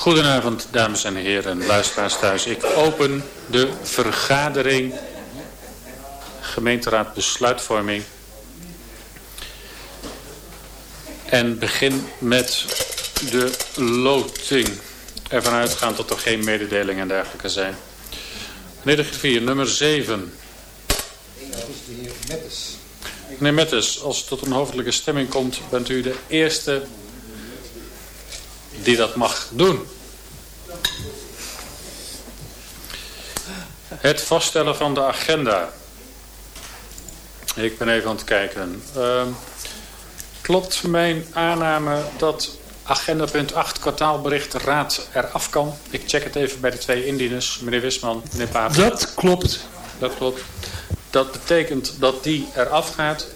Goedenavond, dames en heren, luisteraars thuis. Ik open de vergadering gemeenteraad besluitvorming. En begin met de loting. Ervan uitgaan dat er geen mededelingen en dergelijke zijn. Meneer de griffier, nummer 7. Dat is de heer Mettes. Meneer Mettes, als het tot een hoofdelijke stemming komt, bent u de eerste die dat mag doen. Het vaststellen van de agenda. Ik ben even aan het kijken. Uh, klopt mijn aanname dat agenda punt 8 kwartaalbericht raad eraf kan? Ik check het even bij de twee indieners, meneer Wisman, meneer Paap. Dat klopt. Dat klopt. Dat betekent dat die eraf gaat.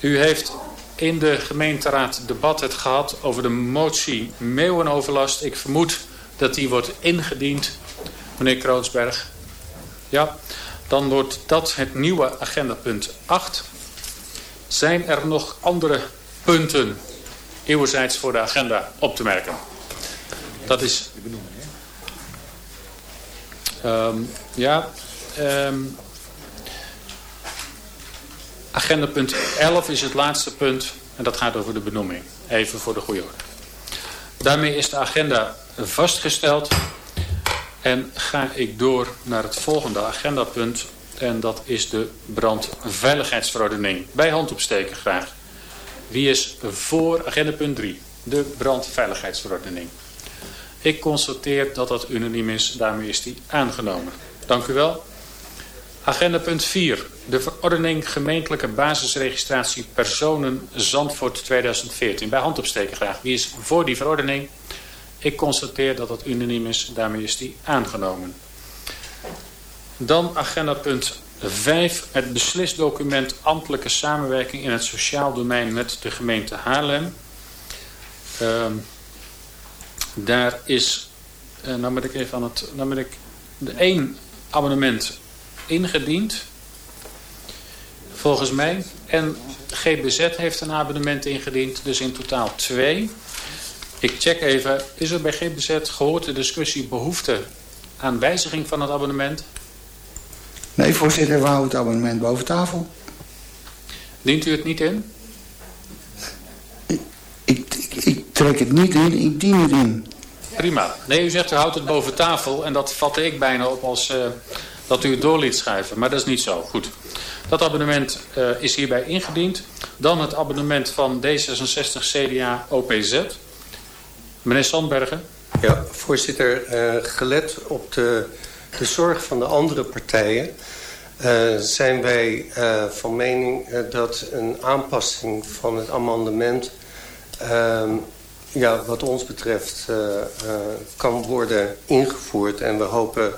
U heeft in de gemeenteraad debat het gehad over de motie meeuwenoverlast. Ik vermoed dat die wordt ingediend, meneer Kroonsberg. Ja, dan wordt dat het nieuwe agendapunt 8. Zijn er nog andere punten eeuwerzijds voor de agenda op te merken? Dat is... Um, ja, um, agenda punt 11 is het laatste punt en dat gaat over de benoeming. Even voor de goede orde. Daarmee is de agenda vastgesteld. En ga ik door naar het volgende agendapunt. En dat is de brandveiligheidsverordening. Bij hand opsteken graag. Wie is voor agendapunt 3? De brandveiligheidsverordening. Ik constateer dat dat unaniem is. Daarmee is die aangenomen. Dank u wel. Agenda punt 4. De verordening gemeentelijke basisregistratie personen Zandvoort 2014. Bij hand opsteken graag. Wie is voor die verordening? Ik constateer dat het unaniem is. Daarmee is die aangenomen. Dan agenda punt 5. Het beslisdocument ambtelijke samenwerking in het sociaal domein met de gemeente Haarlem. Uh, daar is, uh, nou moet ik even aan het, nou moet ik de één abonnement ingediend. Volgens mij. En GBZ heeft een abonnement ingediend. Dus in totaal twee. Ik check even. Is er bij GBZ gehoord de discussie behoefte aan wijziging van het abonnement? Nee, voorzitter, we houden het abonnement boven tafel. Dient u het niet in? Ik, ik, ik, trek het niet in, ik dien het in. Prima. Nee, u zegt u houdt het boven tafel en dat vatte ik bijna op als uh, dat u het door liet schrijven. Maar dat is niet zo. Goed. Dat abonnement uh, is hierbij ingediend. Dan het abonnement van D66 CDA OPZ. Meneer Sandbergen. Ja, voorzitter. Uh, gelet op de, de zorg van de andere partijen... Uh, zijn wij van mening dat een aanpassing van het amendement... Ehm, ja, wat ons betreft kan worden ingevoerd. En we hopen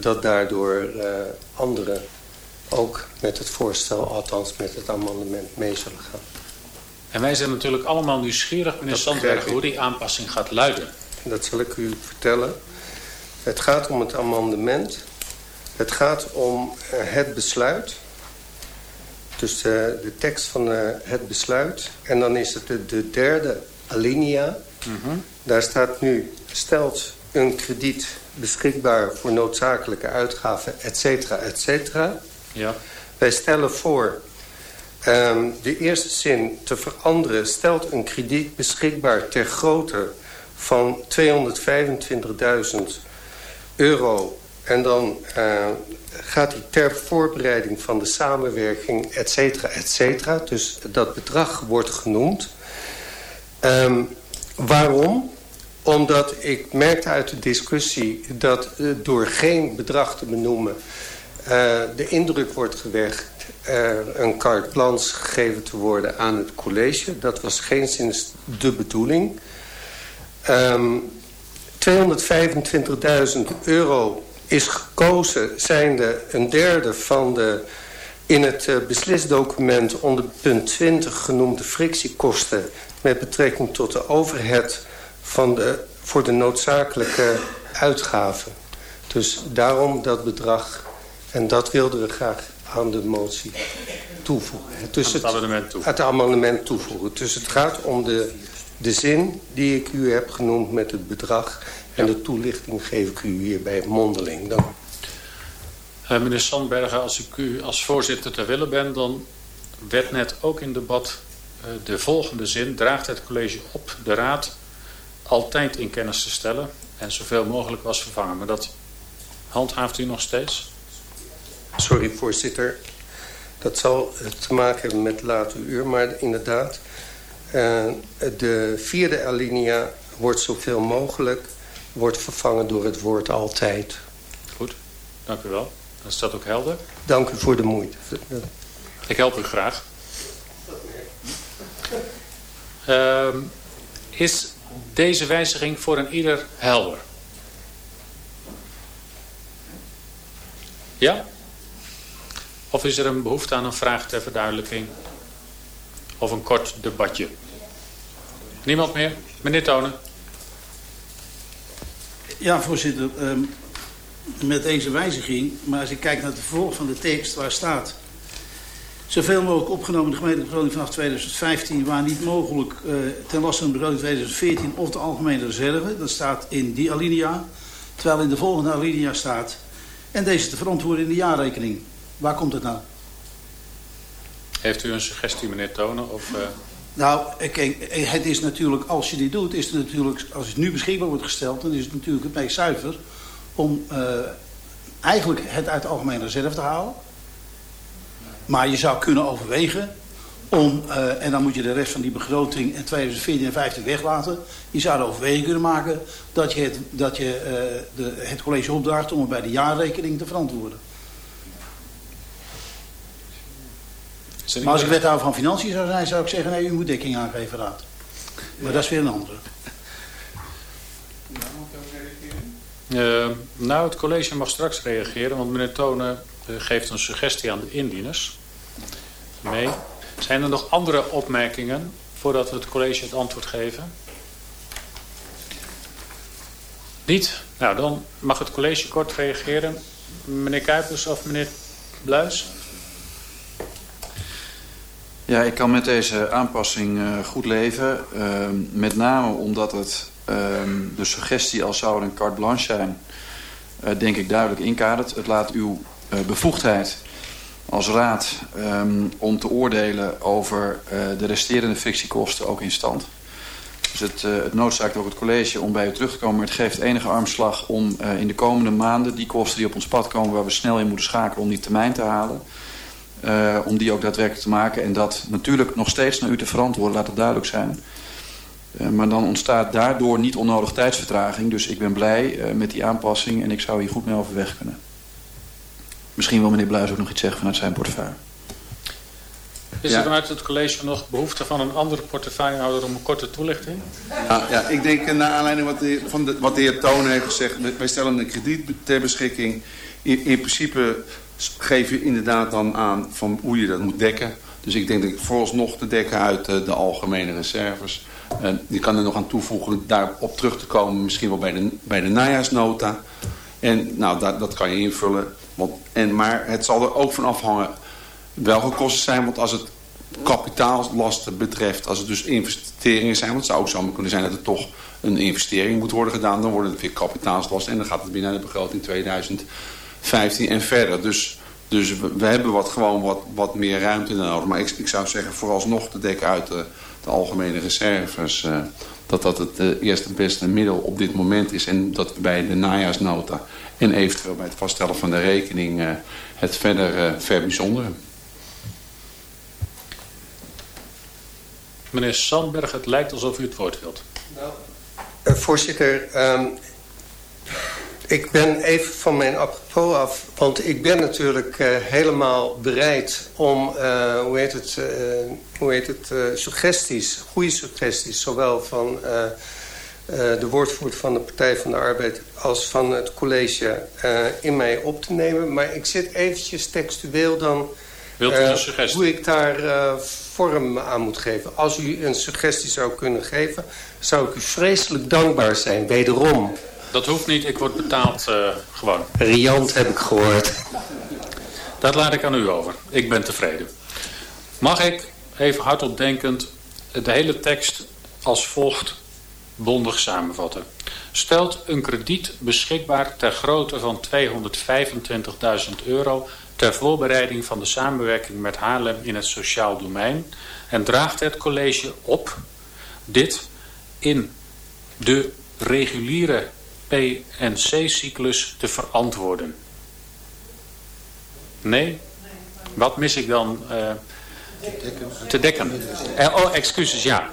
dat daardoor anderen ook met het voorstel, althans met het amendement, mee zullen gaan. En wij zijn natuurlijk allemaal nieuwsgierig, meneer Sandberg, hoe die aanpassing gaat luiden. Dat zal ik u vertellen. Het gaat om het amendement. Het gaat om uh, het besluit. Dus de, de tekst van het besluit. En dan is het de, de derde alinea. Mm -hmm. Daar staat nu, stelt een krediet beschikbaar voor noodzakelijke uitgaven, et cetera, et cetera. Ja. Wij stellen voor um, de eerste zin te veranderen. Stelt een krediet beschikbaar ter grootte van 225.000 euro. En dan uh, gaat hij ter voorbereiding van de samenwerking, et cetera, et cetera. Dus dat bedrag wordt genoemd. Um, waarom? Omdat ik merkte uit de discussie dat uh, door geen bedrag te benoemen... Uh, de indruk wordt gewekt er een carte blanche gegeven te worden aan het college. Dat was geen sinds de bedoeling. Um, 225.000 euro is gekozen, zijnde een derde van de in het beslisdocument onder punt 20 genoemde frictiekosten met betrekking tot de overheid van de, voor de noodzakelijke uitgaven. Dus daarom dat bedrag en dat wilden we graag aan de motie toevoegen. Dus het, het, amendement toevoegen. Het amendement toevoegen. Dus het gaat om de de zin die ik u heb genoemd met het bedrag... en de toelichting geef ik u hierbij mondeling. Dank uh, meneer Sandbergen, als ik u als voorzitter ter willen ben... dan werd net ook in debat uh, de volgende zin... draagt het college op de raad altijd in kennis te stellen... en zoveel mogelijk was vervangen. Maar dat handhaaft u nog steeds? Sorry, voorzitter. Dat zal te maken hebben met later uur, maar inderdaad... Uh, de vierde alinea wordt zoveel mogelijk... wordt vervangen door het woord altijd. Goed, dank u wel. Dan is dat ook helder. Dank u voor de moeite. Ik help u graag. Uh, is deze wijziging voor een ieder helder? Ja? Of is er een behoefte aan een vraag ter verduidelijking? Of een kort debatje? Niemand meer? Meneer Tonen. Ja, voorzitter. Um, met deze wijziging, maar als ik kijk naar het vervolg van de tekst waar staat... zoveel mogelijk opgenomen de gemeentelijke begroting vanaf 2015... waar niet mogelijk uh, ten laste van de begroting 2014 of de algemene reserve. Dat staat in die alinea. Terwijl in de volgende alinea staat... en deze te verantwoorden in de jaarrekening. Waar komt het nou? Heeft u een suggestie, meneer Tonen? Of, uh... Nou, kijk, het is natuurlijk, als je dit doet, is het natuurlijk, als het nu beschikbaar wordt gesteld, dan is het natuurlijk het meest zuiver om uh, eigenlijk het uit de algemene reserve te halen. Maar je zou kunnen overwegen om, uh, en dan moet je de rest van die begroting in 2014 en 2015 weglaten. Je zou de overweging kunnen maken dat je het, dat je, uh, de, het college opdraagt om het bij de jaarrekening te verantwoorden. Maar als ik wethouder van Financiën zou zijn, zou ik zeggen... nee, u moet dekking aangeven, raad. Maar dat is weer een andere. Uh, nou, het college mag straks reageren, want meneer Tonen geeft een suggestie aan de indieners. Mee. Zijn er nog andere opmerkingen voordat we het college het antwoord geven? Niet? Nou, dan mag het college kort reageren. Meneer Kuipers of meneer Bluis? Ja, ik kan met deze aanpassing uh, goed leven. Uh, met name omdat het uh, de suggestie als zou een carte blanche zijn... Uh, denk ik duidelijk inkadert. Het laat uw bevoegdheid als raad um, om te oordelen over uh, de resterende frictiekosten ook in stand. Dus het, uh, het noodzaakt ook het college om bij u terug te komen. Maar het geeft enige armslag om in de komende maanden die kosten die op ons pad komen... waar we snel in moeten schakelen om die termijn te halen... Om die ook daadwerkelijk te maken. En dat natuurlijk nog steeds naar u te verantwoorden, laat het duidelijk zijn. Maar dan ontstaat daardoor niet onnodig tijdsvertraging. Dus ik ben blij met die aanpassing en ik zou hier goed mee overweg kunnen. Misschien wil meneer Bluis ook nog iets zeggen vanuit zijn portefeuille. Is er ja. vanuit het college nog behoefte van een andere portefeuillehouder om een korte toelichting? Ja, ja ik denk naar aanleiding wat de, van de, wat de heer Toon heeft gezegd. Wij stellen een krediet ter beschikking. In, in principe geef je inderdaad dan aan van hoe je dat moet dekken. Dus ik denk dat ik vooralsnog te dekken uit de, de algemene reserves. Uh, je kan er nog aan toevoegen daarop terug te komen, misschien wel bij de, bij de najaarsnota. En nou, dat, dat kan je invullen. Want, en, maar het zal er ook van afhangen welke kosten zijn. Want als het kapitaallasten betreft, als het dus investeringen zijn... want het zou ook zo kunnen zijn dat er toch een investering moet worden gedaan... dan worden het weer kapitaalslasten en dan gaat het naar de begroting 2000. 15 en verder. Dus, dus we, hebben wat, gewoon wat, wat meer ruimte nodig. Maar ik, ik zou zeggen vooralsnog te dekken uit de, de algemene reserves... Uh, dat dat het uh, eerste beste middel op dit moment is. En dat we bij de najaarsnota en eventueel bij het vaststellen van de rekening... Uh, het verder verbijzonderen. Meneer Sandberg, het lijkt alsof u het woord wilt. Nou, voorzitter... Um, ik ben even van mijn apropos af, want ik ben natuurlijk uh, helemaal bereid om, uh, hoe heet het, uh, hoe heet het suggesties, goede suggesties, zowel van de woordvoerder van de Partij van de Arbeid als van het college in mij op te nemen. Maar ik zit eventjes textueel dan hoe ik daar vorm aan moet geven. Als u een suggestie zou kunnen geven, zou ik u vreselijk dankbaar zijn, wederom. Dat hoeft niet, ik word betaald uh, gewoon. Riant heb ik gehoord. Dat laat ik aan u over. Ik ben tevreden. Mag ik, even hardop denkend, de hele tekst als volgt bondig samenvatten. Stelt een krediet beschikbaar ter grootte van 225.000 euro ter voorbereiding van de samenwerking met Haarlem in het sociaal domein en draagt het college op dit in de reguliere PNC-cyclus te verantwoorden. Nee? Wat mis ik dan? Uh, te dekken. Uh, oh, excuses, ja.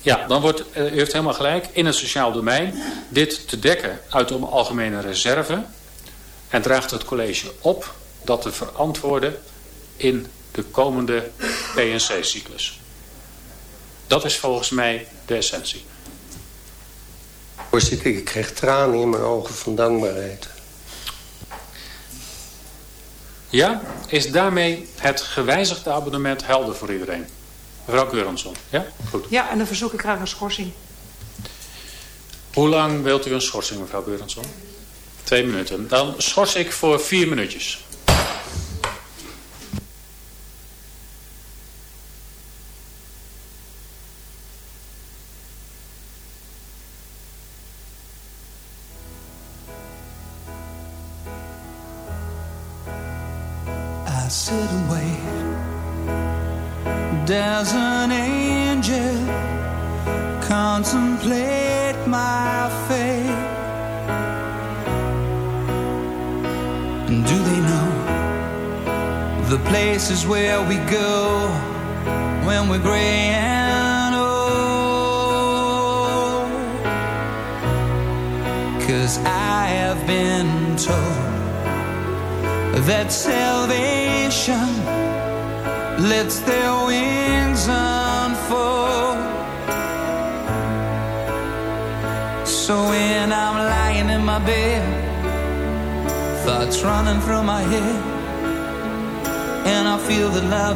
Ja, dan wordt, uh, u heeft helemaal gelijk, in het sociaal domein dit te dekken uit de algemene reserve en draagt het college op dat te verantwoorden in de komende PNC-cyclus. Dat is volgens mij de essentie. Voorzitter, ik krijg tranen in mijn ogen van dankbaarheid. Ja, is daarmee het gewijzigde abonnement helder voor iedereen? Mevrouw Keuransson, ja? Goed. Ja, en dan verzoek ik graag een schorsing. Hoe lang wilt u een schorsing, mevrouw Keuransson? Twee minuten. Dan schors ik voor vier minuutjes.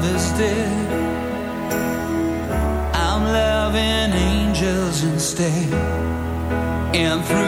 harvested. I'm loving angels instead, and through.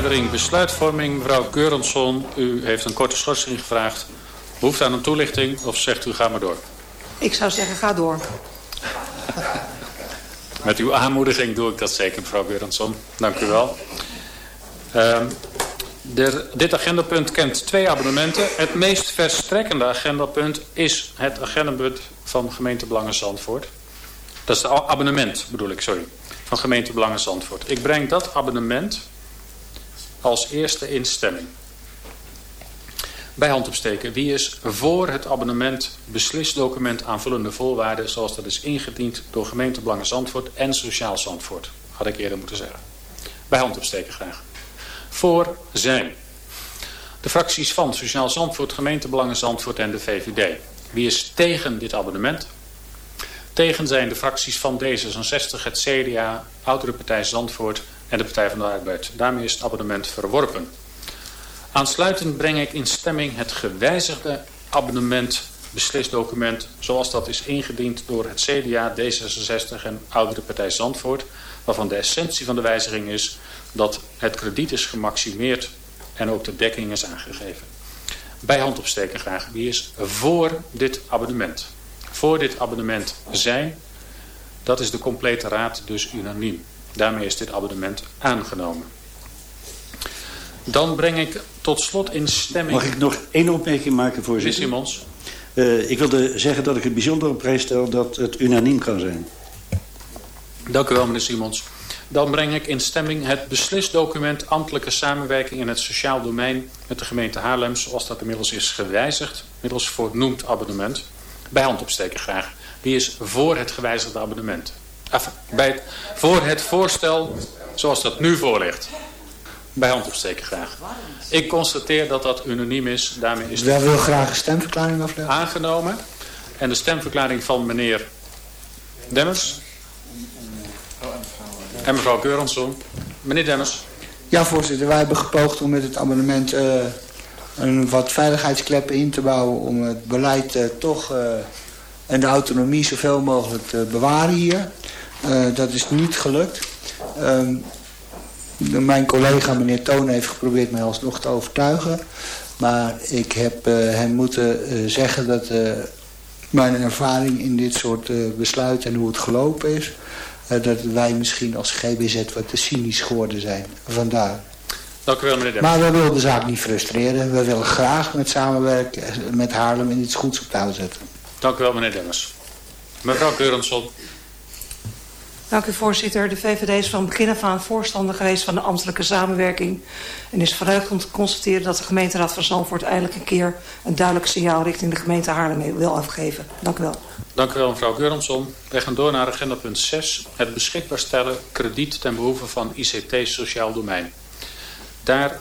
Vergadering besluitvorming. Mevrouw Keurensson, u heeft een korte schorsing gevraagd. Behoeft aan een toelichting of zegt u ga maar door? Ik zou zeggen ga door. Met uw aanmoediging doe ik dat zeker, mevrouw Keurensson. Dank u wel. Uh, de, dit agendapunt kent twee abonnementen. Het meest verstrekkende agendapunt is het agendapunt van gemeente Belangen Zandvoort. Dat is het abonnement, bedoel ik, sorry van gemeente Belangen Zandvoort. Ik breng dat abonnement als eerste in stemming. Bij hand opsteken. Wie is voor het abonnement beslisdocument aanvullende voorwaarden... zoals dat is ingediend door gemeente Belangen Zandvoort en Sociaal Zandvoort? Had ik eerder moeten zeggen. Bij hand opsteken graag. Voor zijn de fracties van Sociaal Zandvoort, gemeente Belangen Zandvoort en de VVD. Wie is tegen dit abonnement? Tegen zijn de fracties van D66, het CDA, Oudere Partij Zandvoort en de Partij van de Arbeid. Daarmee is het abonnement verworpen. Aansluitend breng ik in stemming het gewijzigde abonnement beslisdocument zoals dat is ingediend door het CDA, D66 en Oudere Partij Zandvoort. Waarvan de essentie van de wijziging is dat het krediet is gemaximeerd en ook de dekking is aangegeven. Bij hand opsteken graag. Wie is voor dit abonnement? Voor dit abonnement zijn, dat is de complete raad dus unaniem. Daarmee is dit abonnement aangenomen. Dan breng ik tot slot in stemming... Mag ik nog één opmerking maken, Meneer voorzitter? Simons. Uh, ik wilde zeggen dat ik het bijzonder op prijs stel dat het unaniem kan zijn. Dank u wel, meneer Simons. Dan breng ik in stemming het beslisdocument ambtelijke samenwerking in het sociaal domein met de gemeente Haarlem, zoals dat inmiddels is gewijzigd, middels voornoemd abonnement. Bij hand opsteken graag. Wie is voor het gewijzigde abonnement? Af, bij het, voor het voorstel zoals dat nu voor ligt. Bij hand opsteken graag. Ik constateer dat dat unaniem is. Daarmee is Wij willen graag een stemverklaring afleggen. Aangenomen. En de stemverklaring van meneer Demmers. En mevrouw Keuransson. Meneer Demmers. Ja, voorzitter. Wij hebben gepoogd om met het amendement uh, een wat veiligheidskleppen in te bouwen... om het beleid uh, toch uh, en de autonomie zoveel mogelijk te bewaren hier. Dat is niet gelukt. Ehm, mijn collega meneer Toon heeft geprobeerd mij alsnog te overtuigen. Maar ik heb hem moeten zeggen dat mijn ervaring in dit soort besluiten en hoe het gelopen is dat wij misschien als GBZ wat te cynisch geworden zijn. Vandaar. Dank u wel, meneer Demmers. Maar we willen de zaak niet frustreren. We willen graag met samenwerken met Haarlem en iets goeds op touw zetten. Dank u wel, meneer Demmers. Mevrouw Keurensson. Dank u, voorzitter. De VVD is van begin af aan voorstander geweest van de ambtelijke samenwerking. En is verheugd om te constateren dat de gemeenteraad van Zandvoort eindelijk een keer een duidelijk signaal richting de gemeente Haarlem wil afgeven. Dank u wel. Dank u wel, mevrouw Geuromson. We gaan door naar agenda punt 6. Het beschikbaar stellen krediet ten behoeve van ICT Sociaal Domein. Daar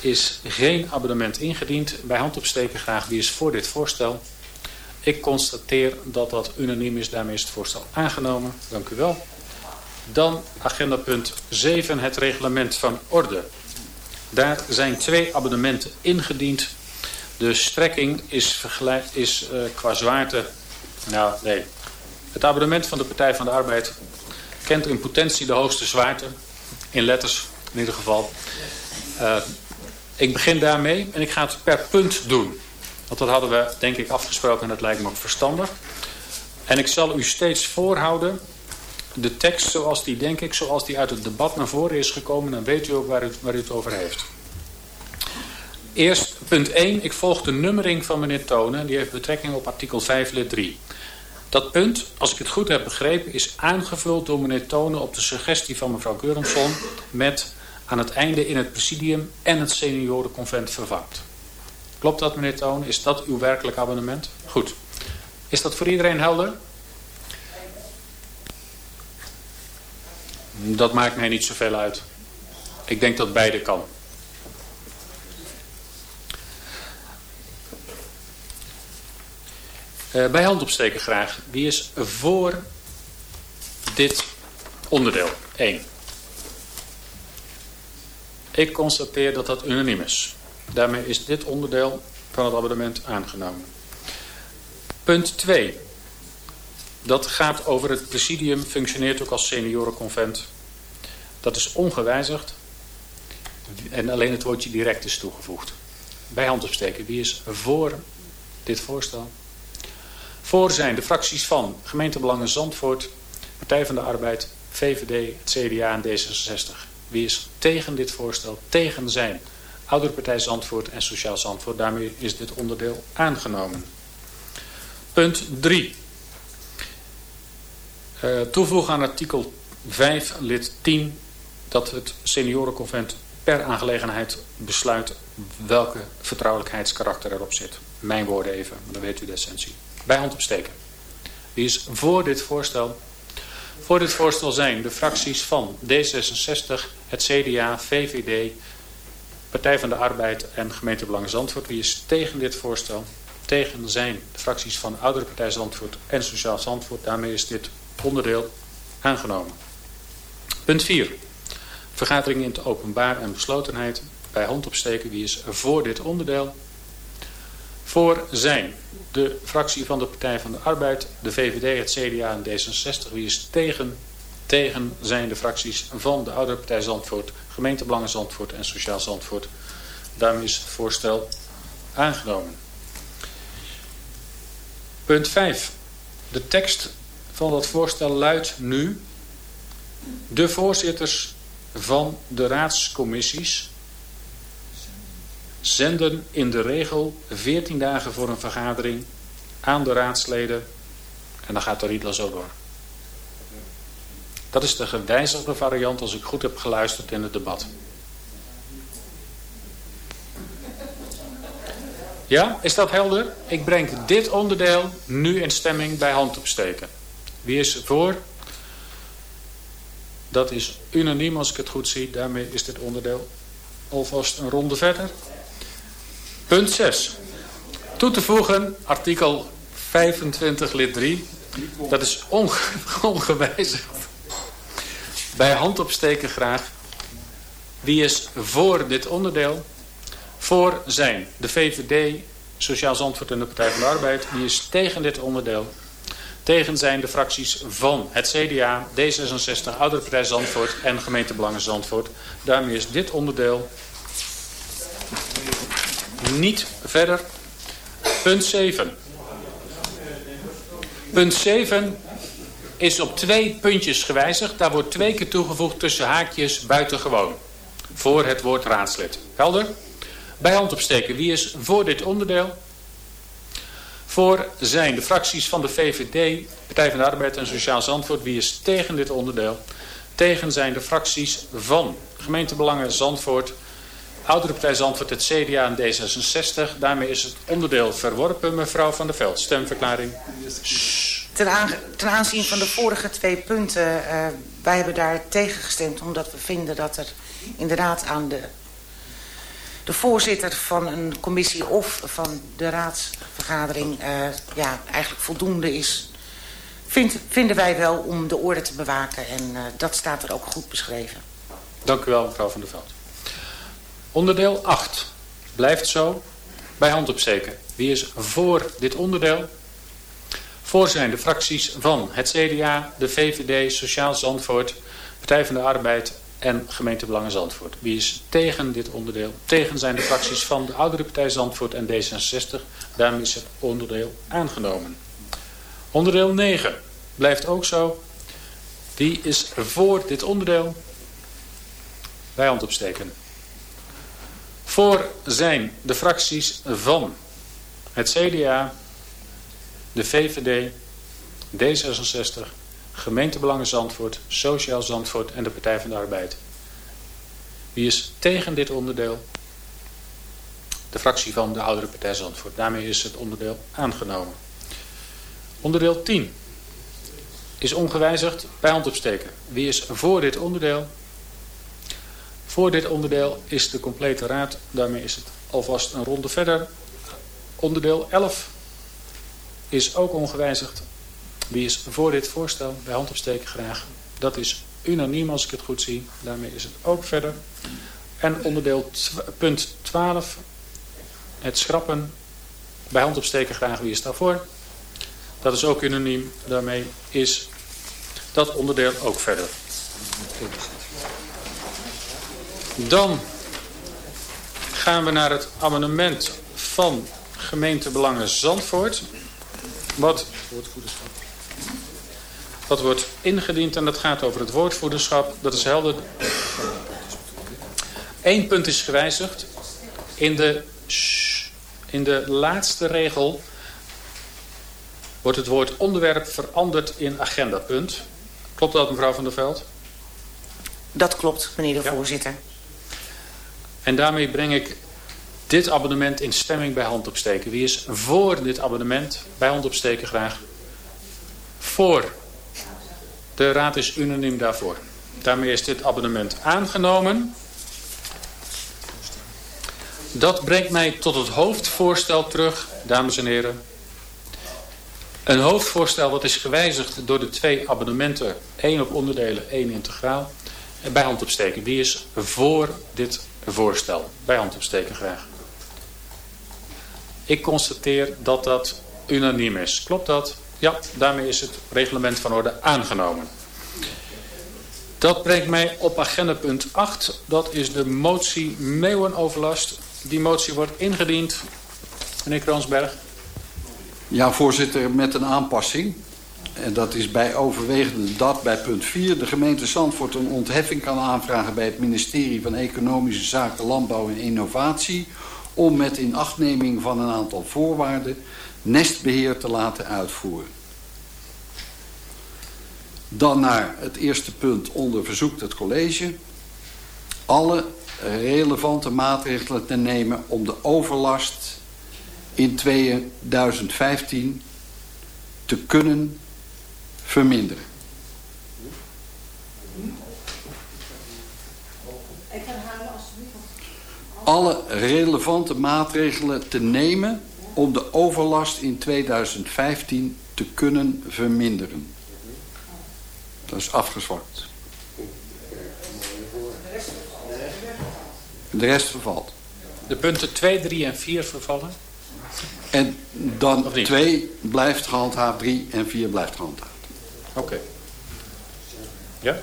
is geen abonnement ingediend. Bij hand opsteken graag wie is voor dit voorstel. Ik constateer dat dat unaniem is. Daarmee is het voorstel aangenomen. Dank u wel. Dan agenda punt 7, het reglement van orde. Daar zijn twee abonnementen ingediend. De strekking is, is uh, qua zwaarte nou, nee. Het abonnement van de Partij van de Arbeid kent in potentie de hoogste zwaarte. In letters in ieder geval. Uh, ik begin daarmee en ik ga het per punt doen. Want dat hadden we denk ik afgesproken en dat lijkt me ook verstandig. En ik zal u steeds voorhouden de tekst zoals die denk ik, zoals die uit het debat naar voren is gekomen. Dan weet u ook waar u, waar het over heeft. Eerst punt 1. Ik volg de nummering van meneer Tonen. Die heeft betrekking op artikel 5 lid 3. Dat punt, als ik het goed heb begrepen, is aangevuld door meneer Tonen op de suggestie van mevrouw Geurensson met aan het einde in het presidium en het seniorenconvent vervangt. Klopt dat meneer Tonen? Is dat uw werkelijk abonnement? Goed. Is dat voor iedereen helder? Dat maakt mij niet zoveel uit. Ik denk dat beide kan. Uh, bij hand opsteken graag. Wie is voor dit onderdeel? 1. Ik constateer dat dat unaniem is. Daarmee is dit onderdeel van het abonnement aangenomen. Punt 2. Dat gaat over het presidium, functioneert ook als seniorenconvent. Dat is ongewijzigd. En alleen het woordje direct is toegevoegd. Bij hand opsteken. Wie is voor dit voorstel? Voor zijn de fracties van Gemeentebelangen Zandvoort, Partij van de Arbeid, VVD, het CDA en D66. Wie is tegen dit voorstel? Tegen zijn Oudere Partij Zandvoort en Sociaal Zandvoort. Daarmee is dit onderdeel aangenomen. Punt 3. Uh, toevoegen aan artikel 5 lid 10 dat het seniorenconvent per aangelegenheid besluit welke vertrouwelijkheidskarakter erop zit. Mijn woorden even, dan weet u de essentie bij hand opsteken. Wie is voor dit voorstel? Voor dit voorstel zijn de fracties van D66, het CDA, VVD, Partij van de Arbeid en Gemeentebelangen Zandvoort. Wie is tegen dit voorstel? Tegen zijn de fracties van Oudere Partij Zandvoort en Sociaal Zandvoort. Daarmee is dit onderdeel aangenomen. Punt 4. Vergadering in het openbaar en beslotenheid. Bij hand opsteken. Wie is voor dit onderdeel? Voor zijn de fractie van de Partij van de Arbeid, de VVD, het CDA en D66. Wie is tegen? Tegen zijn de fracties van de Oudere Partij Zandvoort, Gemeentebelangen Zandvoort en Sociaal Zandvoort. Daarmee is het voorstel aangenomen. Punt 5. De tekst van dat voorstel luidt nu... De voorzitters van de raadscommissies zenden in de regel 14 dagen voor een vergadering aan de raadsleden. En dan gaat de riedel zo door. Dat is de gewijzigde variant als ik goed heb geluisterd in het debat. Ja, is dat helder? Ik breng dit onderdeel nu in stemming bij hand opsteken. Wie is voor? Dat is unaniem als ik het goed zie. Daarmee is dit onderdeel alvast een ronde verder. Punt 6. Toe te voegen, artikel 25 lid 3. Dat is onge ongewijzigd. Bij hand opsteken graag. Wie is voor dit onderdeel? Voor zijn de VVD, Sociaal Zandvoort en de Partij van de Arbeid. Wie is tegen dit onderdeel? Tegen zijn de fracties van het CDA, D66, Oudere Partij Zandvoort en Gemeentebelangen Zandvoort. Daarmee is dit onderdeel niet verder. Punt 7. Punt 7 is op twee puntjes gewijzigd. Daar wordt twee keer toegevoegd tussen haakjes buitengewoon. Voor het woord raadslid. Helder? Bij hand opsteken. Wie is voor dit onderdeel? Voor zijn de fracties van de VVD, Partij van de Arbeid en Sociaal Zandvoort. Wie is tegen dit onderdeel? Tegen zijn de fracties van gemeentebelangen Zandvoort, Oudere Partij Zandvoort, het CDA en D66. Daarmee is het onderdeel verworpen, mevrouw Van der Veld. Stemverklaring. Ten aanzien van de vorige twee punten, uh, wij hebben daar tegen gestemd omdat we vinden dat er inderdaad aan de, de voorzitter van een commissie of van de raadsvergadering uh, ja, eigenlijk voldoende is. Vind, vinden wij wel om de orde te bewaken en uh, dat staat er ook goed beschreven. Dank u wel mevrouw Van der Veld. Onderdeel 8. Blijft zo. Bij hand opsteken. Wie is voor dit onderdeel? Voor zijn de fracties van het CDA, de VVD, Sociaal Zandvoort, Partij van de Arbeid en Gemeentebelangen Zandvoort. Wie is tegen dit onderdeel? Tegen zijn de fracties van de Oudere Partij Zandvoort en D66. Daarmee is het onderdeel aangenomen. Onderdeel 9 blijft ook zo. Wie is voor dit onderdeel? Bij hand opsteken. Voor zijn de fracties van het CDA, de VVD, D66, Gemeentebelangen Zandvoort, Sociaal Zandvoort en de Partij van de Arbeid. Wie is tegen dit onderdeel? De fractie van de oudere Partij Zandvoort. Daarmee is het onderdeel aangenomen. Onderdeel 10 is ongewijzigd bij hand opsteken. Wie is voor dit onderdeel? Voor dit onderdeel is de complete raad. Daarmee is het alvast een ronde verder. Onderdeel 11 is ook ongewijzigd. Wie is voor dit voorstel? Bij hand opsteken graag. Dat is unaniem als ik het goed zie. Daarmee is het ook verder. En onderdeel punt 12. Het schrappen. Bij hand opsteken graag. Wie is daarvoor? Dat is ook unaniem. Daarmee is dat onderdeel ook verder. Dan gaan we naar het amendement van gemeentebelangen Zandvoort. Wat, wat wordt ingediend en dat gaat over het woordvoerderschap. Dat is helder. Eén punt is gewijzigd. In de, in de laatste regel wordt het woord onderwerp veranderd in agendapunt. Klopt dat mevrouw Van der Veld? Dat klopt, meneer de ja. voorzitter. En daarmee breng ik dit abonnement in stemming bij hand opsteken. Wie is voor dit abonnement? Bij hand opsteken graag. Voor. De raad is unaniem daarvoor. Daarmee is dit abonnement aangenomen. Dat brengt mij tot het hoofdvoorstel terug, dames en heren. Een hoofdvoorstel dat is gewijzigd door de twee abonnementen. één op onderdelen, één integraal. Bij hand opsteken. Wie is voor dit voorstel. Bij hand opsteken graag. Ik constateer dat dat unaniem is. Klopt dat? Ja, daarmee is het reglement van orde aangenomen. Dat brengt mij op agenda punt 8. Dat is de motie Meeuwenoverlast. Die motie wordt ingediend. Meneer Kroonsberg. Ja, voorzitter, met een aanpassing. En dat is bij overwegende dat bij punt 4. De gemeente Zandvoort een ontheffing kan aanvragen bij het ministerie van Economische Zaken, Landbouw en Innovatie... om met inachtneming van een aantal voorwaarden nestbeheer te laten uitvoeren. Dan naar het eerste punt onder verzoekt het college. Alle relevante maatregelen te nemen om de overlast in 2015 te kunnen verminderen. Alle relevante maatregelen te nemen om de overlast in 2015 te kunnen verminderen. Dat is afgezwakt. De rest vervalt. De punten 2, 3 en 4 vervallen? En dan 2 blijft gehandhaafd, 3 en 4 blijft gehandhaafd. Oké. Okay. Ja?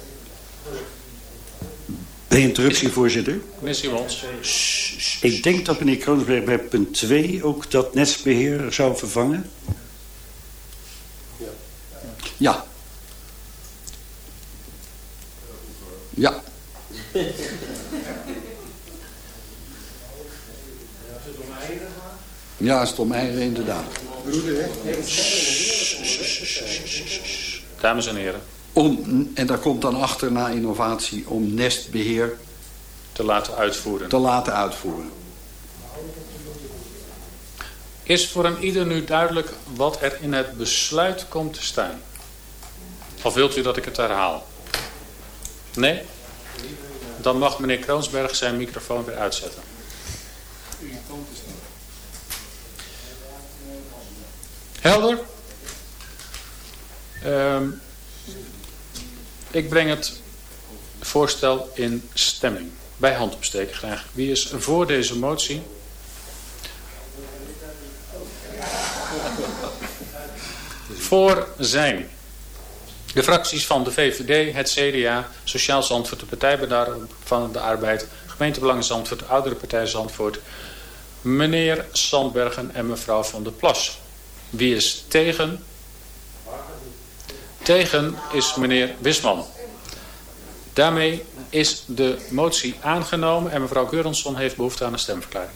De interruptie, voorzitter. Meneer Simons. Ik denk dat meneer Kroonsberg bij punt 2 ook dat netsbeheer zou vervangen. Ja. Ja. Ja, als het om eieren inderdaad. Dames en heren. Om, en daar komt dan achter na innovatie om nestbeheer te laten uitvoeren. Te laten uitvoeren. Is voor een ieder nu duidelijk wat er in het besluit komt te staan? Of wilt u dat ik het herhaal? Nee? Dan mag meneer Kroonsberg zijn microfoon weer uitzetten. Helder? Um, ik breng het voorstel in stemming. Bij hand opsteken graag. Wie is voor deze motie? Voor zijn de fracties van de VVD, het CDA, Sociaal Zandvoort, de Partij van de Arbeid, Gemeentebelangen Zandvoort, de Oudere Partij Zandvoort, meneer Sandbergen en mevrouw Van der Plas. Wie is tegen? Tegen is meneer Wisman. Daarmee is de motie aangenomen en mevrouw Geurensson heeft behoefte aan een stemverklaring.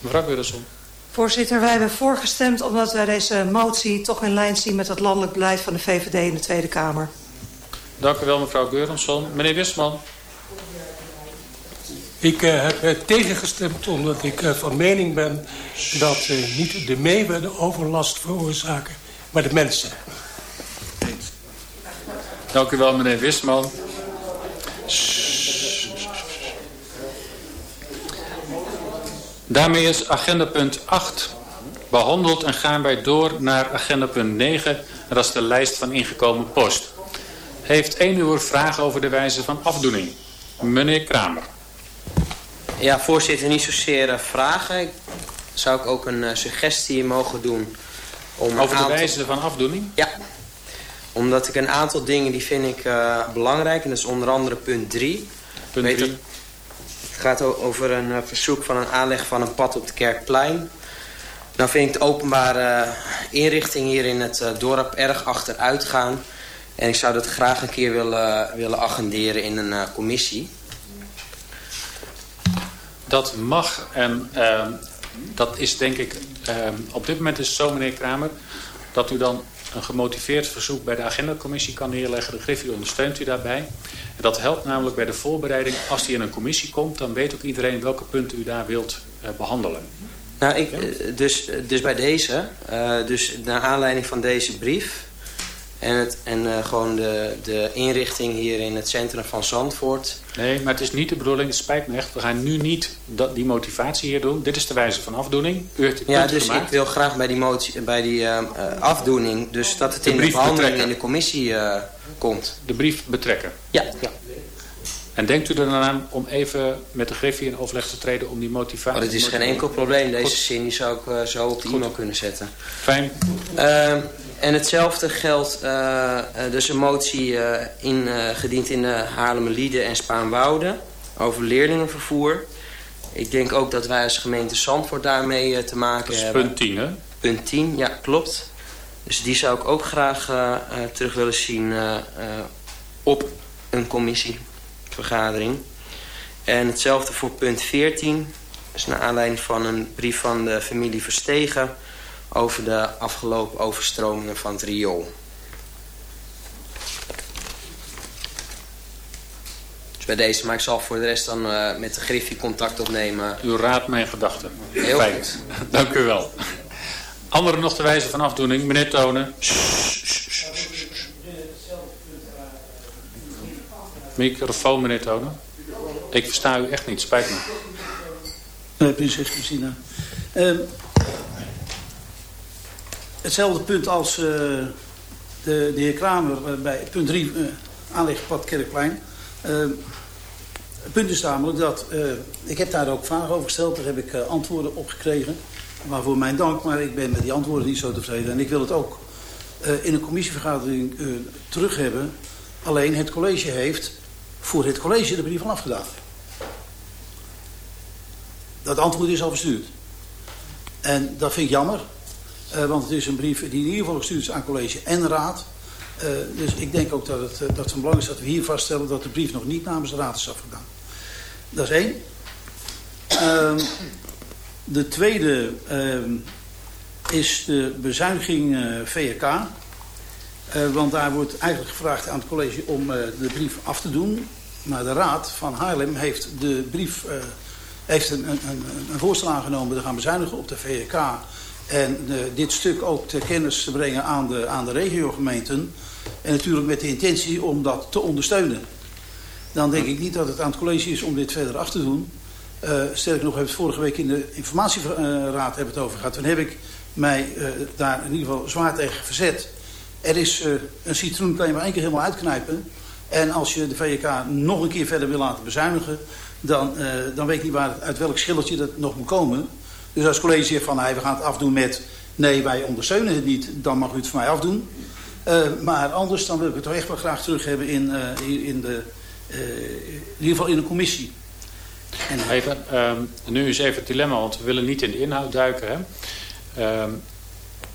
Mevrouw Geurensson. Voorzitter, wij hebben voorgestemd omdat wij deze motie toch in lijn zien met het landelijk beleid van de VVD in de Tweede Kamer. Dank u wel mevrouw Geurensson. Meneer Wisman. Ik uh, heb uh, tegengestemd omdat ik uh, van mening ben dat niet de meeuwen de overlast veroorzaken, maar de mensen. Dank u wel meneer Wisman. Daarmee is agenda punt 8 behandeld en gaan wij door naar agenda punt 9. En dat is de lijst van ingekomen post. Heeft één uur vragen over de wijze van afdoening. Meneer Kramer. Ja, voorzitter, niet zozeer vragen. Zou ik ook een uh, suggestie mogen doen? Om over de wijze van afdoening? Ja. Omdat ik een aantal dingen die vind ik uh, belangrijk. En dat is onder andere punt 3. Punt 3. Het gaat over een uh, verzoek van een aanleg van een pad op het Kerkplein. Nou vind ik de openbare inrichting hier in het dorp erg achteruit gaan. En ik zou dat graag een keer willen, willen agenderen in een commissie. Dat mag en uh, dat is denk ik, uh, op dit moment is het zo meneer Kramer, dat u dan een gemotiveerd verzoek bij de agendacommissie kan neerleggen. De Griffie ondersteunt u daarbij. En dat helpt namelijk bij de voorbereiding. Als die in een commissie komt, dan weet ook iedereen welke punten u daar wilt uh, behandelen. Nou, ik, dus, dus bij deze, dus naar aanleiding van deze brief... En, het, en uh, gewoon de, de inrichting hier in het centrum van Zandvoort. Nee, maar het is niet de bedoeling, het spijt me echt. We gaan nu niet dat, die motivatie hier doen. Dit is de wijze van afdoening. U heeft het ja, dus gemaakt. ik wil graag bij die, motie, bij die uh, afdoening... dus dat het de in de behandeling betrekken. in de commissie uh, komt. De brief betrekken? Ja. ja. En denkt u er dan aan om even met de Griffie in overleg te treden om die motivatie... Oh, dat is geen enkel probleem. Deze zin die zou ik zo op de e-mail kunnen zetten. Fijn. Uh, en hetzelfde geldt, uh, dus een motie ingediend in de Haarlemmerliede en Spaanwouden over leerlingenvervoer. Ik denk ook dat wij als gemeente Zandvoort daarmee te maken dat is hebben. punt 10, hè? Punt 10, ja, klopt. Dus die zou ik ook graag terug willen zien op een commissie vergadering. En hetzelfde voor punt 14. Dat is naar aanleiding van een brief van de familie Verstegen... over de afgelopen overstromingen van het riool. Dus bij deze, maar ik zal voor de rest dan uh, met de Griffie contact opnemen. U raadt mijn gedachten. Heel Fijn. goed. Dank u wel. Anderen nog te wijzen van afdoening. Meneer Tonen. Microfoon, meneer Tonen. Ik versta u echt niet, spijt me. Uh, prinses Christina. Uh, hetzelfde punt als uh, de, de heer Kramer bij punt 3, aanlegpad Kerkplein. het punt is namelijk dat, ik heb daar ook vragen over gesteld, daar heb ik antwoorden op gekregen. Waarvoor mijn dank, maar ik ben met die antwoorden niet zo tevreden. En ik wil het ook in een commissievergadering terug hebben. Alleen het college heeft voor het college de brief van afgedaan. Dat antwoord is al verstuurd. En dat vind ik jammer. Uh, want het is een brief die in ieder geval gestuurd is aan college en raad. Uh, dus ik denk ook dat het, uh, dat het van is dat we hier vaststellen dat de brief nog niet namens de raad is afgedaan. Dat is één. Ehm, de tweede ehm, is de bezuiniging VK. want daar wordt eigenlijk gevraagd aan het college om de brief af te doen. Maar de raad van Haarlem heeft de brief heeft een, een, een, voorstel aangenomen te gaan bezuinigen op de VK. En uh, dit stuk ook ter kennis te brengen aan de, aan de regiogemeenten. En natuurlijk met de intentie om dat te ondersteunen. Dan denk ik niet dat het aan het college is om dit verder af te doen. Uh, sterker nog, we het vorige week in de informatieraad hebben het over gehad. Toen heb ik mij uh, daar in ieder geval zwaar tegen verzet. Er is een citroen kan je maar één keer helemaal uitknijpen. En als je de VK nog een keer verder wil laten bezuinigen dan, dan weet ik niet waar, uit welk schilletje dat nog moet komen. Dus als het college zegt van we gaan het afdoen met nee, wij ondersteunen het niet, dan mag u het voor mij afdoen. Uh, maar anders dan wil ik het toch echt wel graag terug hebben in, uh, in, de, in ieder geval in een commissie. En, even, um, nu is even het dilemma, want we willen niet in de inhoud duiken. Hè? Um,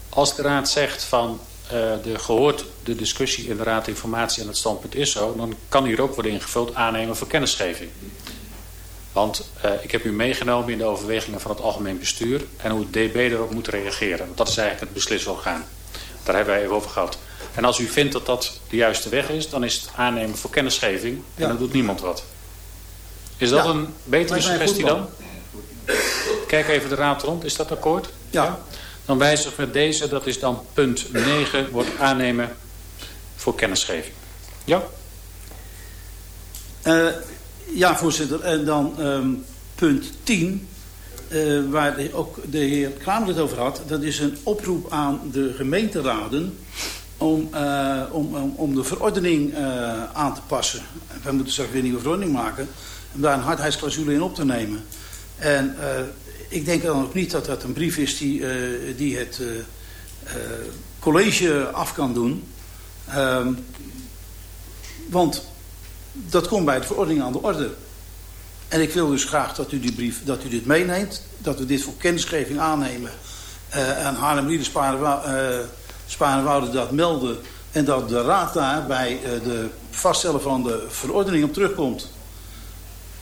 als de raad zegt van de gehoord de discussie in de raad informatie en het standpunt is zo, dan kan hier ook worden ingevuld aannemen voor kennisgeving. Want uh, ik heb u meegenomen in de overwegingen van het algemeen bestuur en hoe het DB erop moet reageren. Want dat is eigenlijk het beslisorgaan. Daar hebben wij even over gehad. En als u vindt dat dat de juiste weg is, dan is het aannemen voor kennisgeving en ja. dan doet niemand wat. Is dat ja. een betere suggestie dan? Kijk even de raad rond, is dat akkoord? Ja. ja? Dan wijzig met deze, dat is dan punt 9, wordt aannemen voor kennisgeving. Ja? Uh, ja, voorzitter. En dan um, punt 10, uh, waar de, ook de heer Kramer het over had. Dat is een oproep aan de gemeenteraden om, uh, om, om, de verordening uh, aan te passen. Wij moeten straks weer een nieuwe verordening maken. Om daar een hardheidsclausule in op te nemen. En ik denk dan ook niet dat dat een brief is die, die het college af kan doen. Um, want dat komt bij de verordening aan de orde. En ik wil dus graag dat u die brief, dat u dit meeneemt. Dat we dit voor kennisgeving aannemen. Uh, en Haarlem-Lieden Sparenwouden dat melden. En dat de raad daar bij uh, de vaststellen van de verordening op terugkomt.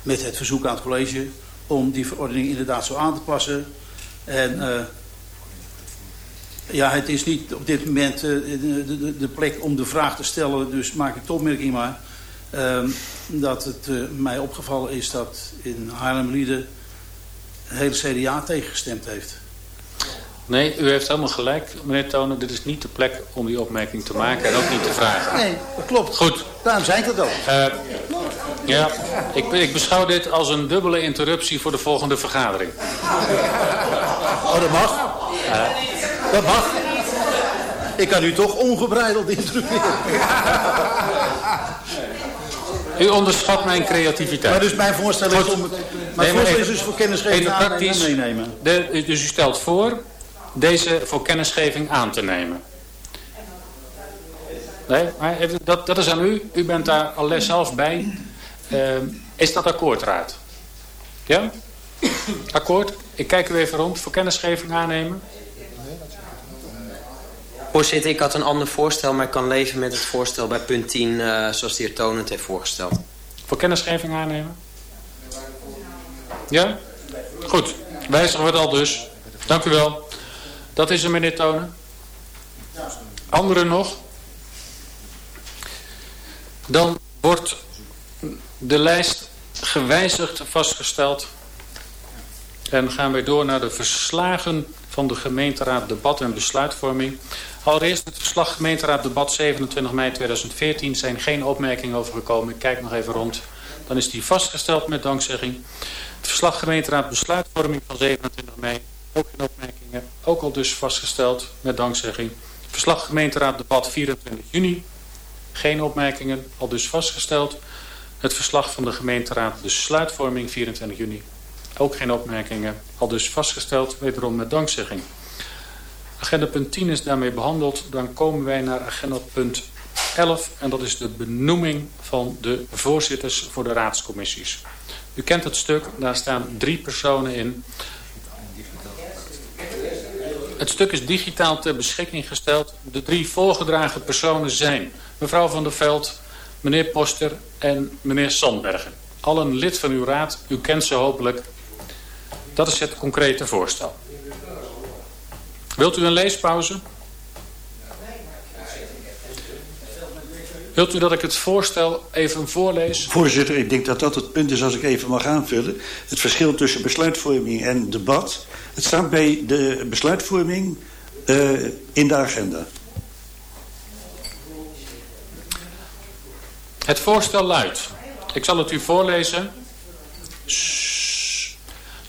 Met het verzoek aan het college om die verordening inderdaad zo aan te passen. En ja, het is niet op dit moment de, de, de plek om de vraag te stellen. Dus maak ik de opmerking maar. Um, dat het uh, mij opgevallen is dat in Haarlem-Lieden het hele CDA tegengestemd heeft. Nee, u heeft helemaal gelijk, meneer Tonen. Dit is niet de plek om die opmerking te maken en ook niet te vragen. Nee, dat klopt. Goed. Daarom zei ik dat ook. Uh, ja, ik, ik, beschouw dit als een dubbele interruptie voor de volgende vergadering. Oh, dat mag. Uh, dat mag. Ik kan u toch ongebreideld interruperen. U onderschat mijn creativiteit. Maar dus mijn voorstel is om... Mijn Nee, voorstel is dus voor kennisgeving even aannemen en praktisch. meenemen. De, dus u stelt voor deze voor kennisgeving aan te nemen. Nee, maar even, dat, dat is aan u. U bent daar al zelf bij. Ehm, is dat akkoord, Raad? Ja? Akkoord? Ik kijk u even rond. Voor kennisgeving aannemen. Voorzitter, ik had een ander voorstel, maar ik kan leven met het voorstel bij punt 10 eh, zoals de heer Tonen het heeft voorgesteld. Voor kennisgeving aannemen? Ja? Goed. Wijzigen we het al dus. Dank u wel. Dat is hem, meneer Tonen. Anderen nog? Dan wordt de lijst gewijzigd vastgesteld. En gaan we door naar de verslagen van de gemeenteraad debat en besluitvorming. Allereerst het verslag gemeenteraad debat 27 mei 2014 zijn geen opmerkingen over gekomen. Ik kijk nog even rond. Dan is die vastgesteld met dankzegging. Het verslag gemeenteraad besluitvorming van 27 mei. Ook geen opmerkingen. Ook al dus vastgesteld met dankzegging. Verslag gemeenteraad debat 24 juni. Geen opmerkingen. Al dus vastgesteld. Het verslag van de gemeenteraad besluitvorming 24 juni. Ook geen opmerkingen. Al dus vastgesteld. Wederom met dankzegging. Agenda punt 10 is daarmee behandeld. Dan komen wij naar agenda punt 11. En dat is de benoeming van de voorzitters voor de raadscommissies. U kent het stuk. Daar staan drie personen in. Het stuk is digitaal ter beschikking gesteld. De drie voorgedragen personen zijn mevrouw Van der Veld, meneer Poster en meneer Sandbergen. Allen lid van uw raad. U kent ze hopelijk. Dat is het concrete voorstel. Wilt u een leespauze? Wilt u dat ik het voorstel even voorlees? Voorzitter, ik denk dat dat het punt is als ik even mag aanvullen. Het verschil tussen besluitvorming en debat. Het staat bij de besluitvorming eh, in de agenda. Het voorstel luidt. Ik zal het u voorlezen.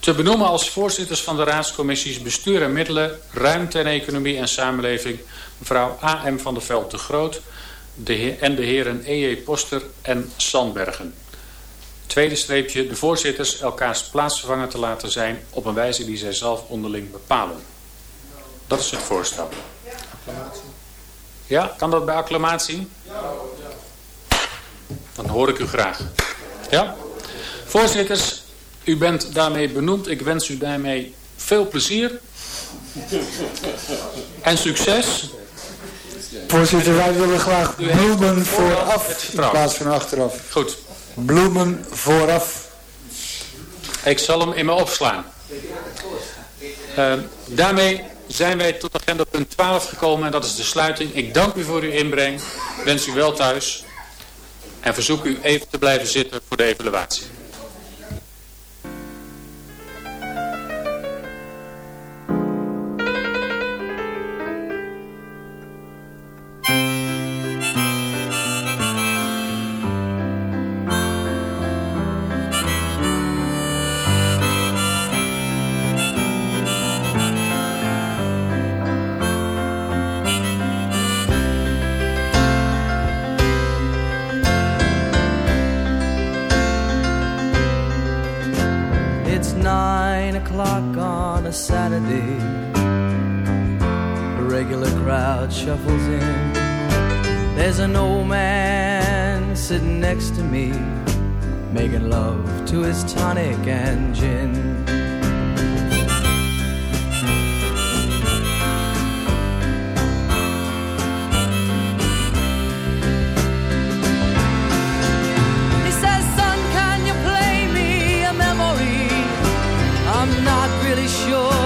Te benoemen als voorzitters van de raadscommissies Bestuur en Middelen, Ruimte en Economie en Samenleving, mevrouw A.M. van der Veld de Groot de heer, en de heren E.J. Poster en Sandbergen. Tweede streepje, de voorzitters elkaars plaatsvervanger te laten zijn op een wijze die zij zelf onderling bepalen. Dat is het voorstel. Ja, kan dat bij acclamatie? Dan hoor ik u graag. Ja? Voorzitters, u bent daarmee benoemd. Ik wens u daarmee veel plezier. En succes. Voorzitter, wij willen graag bloemen vooraf in plaats van achteraf. Goed. Bloemen vooraf. Ik zal hem in me opslaan. Uh, daarmee zijn wij tot agenda punt 12 gekomen en dat is de sluiting. Ik dank u voor uw inbreng. Wens u wel thuis. En verzoek u even te blijven zitten voor de evaluatie. Really sure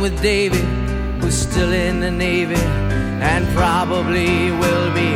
with David, who's still in the Navy and probably will be.